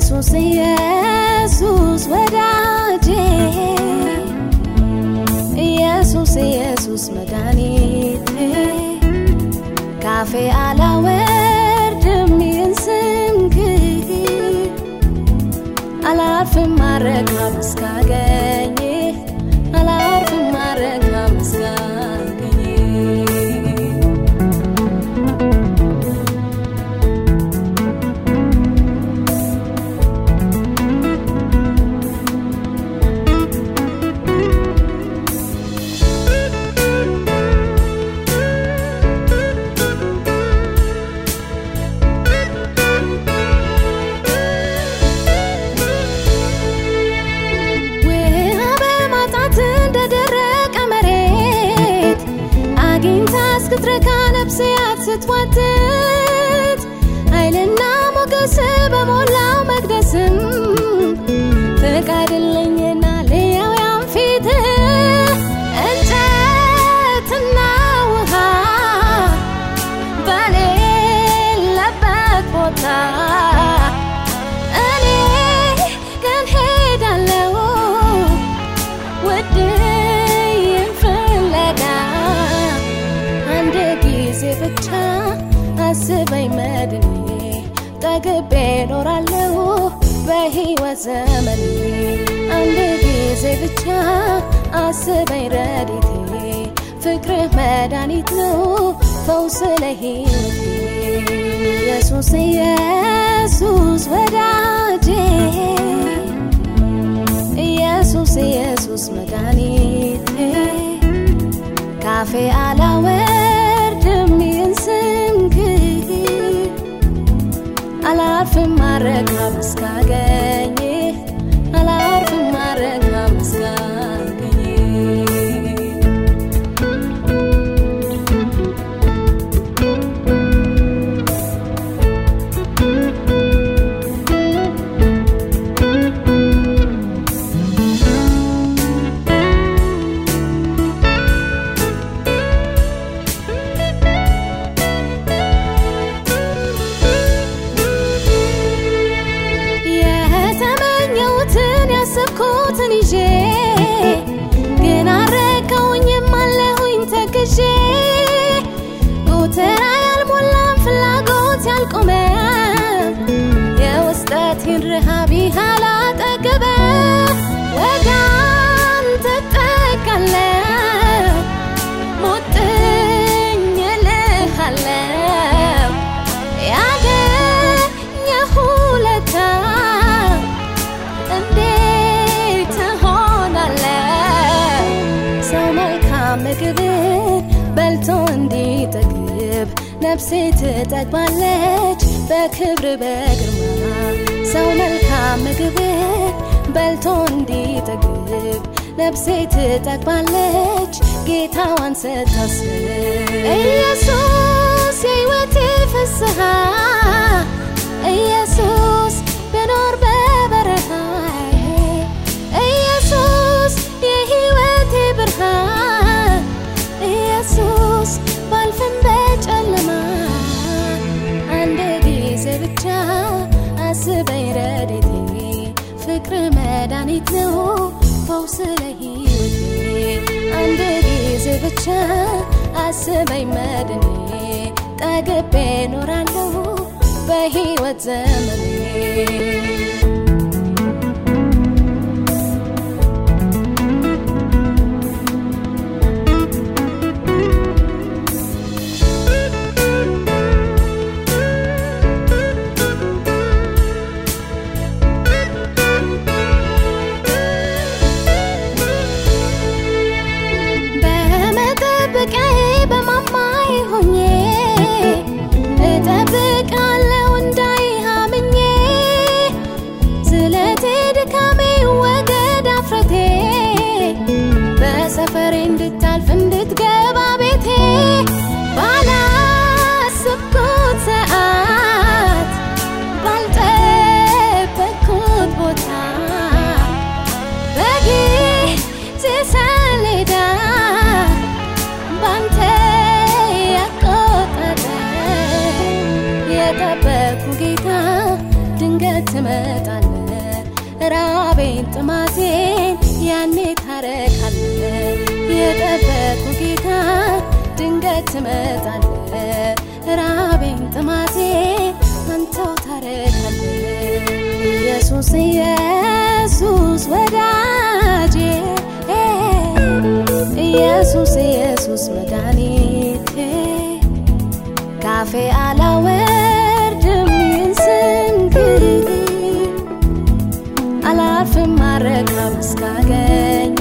ኢየሱስ ኢየሱስ ወዳጄ ኢየሱስ ኢየሱስ መድኃኒቴ ካፌ አላወ አግኝታ እስክትረካ ነፍሴ ስትዋትት ኃይልና ሞገስ በሞላው መቅደስም ጊዜ ብቻ አስበኝ መድኔ ጠግቤ ኖራለሁ በሕይወት ዘመኔ። አንድ ጊዜ ብቻ አስበኝ ረዲቴ ፍቅርህ መድኃኒት ነው ፈውስ ለሕይወቴ ኢየሱስ ኢየሱስ ወዳጄ ኢየሱስ ኢየሱስ መድኃኒቴ። ካፌ አላወርድም አላርፍም ማረካም እስካገኝ ነፍሴ ትጠግባለች። በክብር በግርማ ሰው መልካም ምግብን በልቶ እንዲጠግብ ነፍሴ ትጠግባለች። ጌታዋን ስታስብ ኢየሱስ መድኃኒት ነው ፈውስ ለሕይወቴ። አንድ ጊዜ ብቻ አስበኝ መድኔ። ጠግቤ ኖራለሁ በሕይወት ዘመኔ ትመጣለ ራቤን ጥማቴን ያኔ ታረካለ የጠበቅኩ ድንገት ትመጣለ ራቤን ጥማቴ አንተው ታረካለ ኢየሱስ ኢየሱስ ወዳጄ ኢየሱስ ኢየሱስ መድኃኒቴ ካፌ አላወርድም አላርፍም ማረካ ምስጋገኝ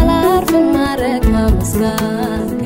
አላርፍም ማረካ ምስጋኝ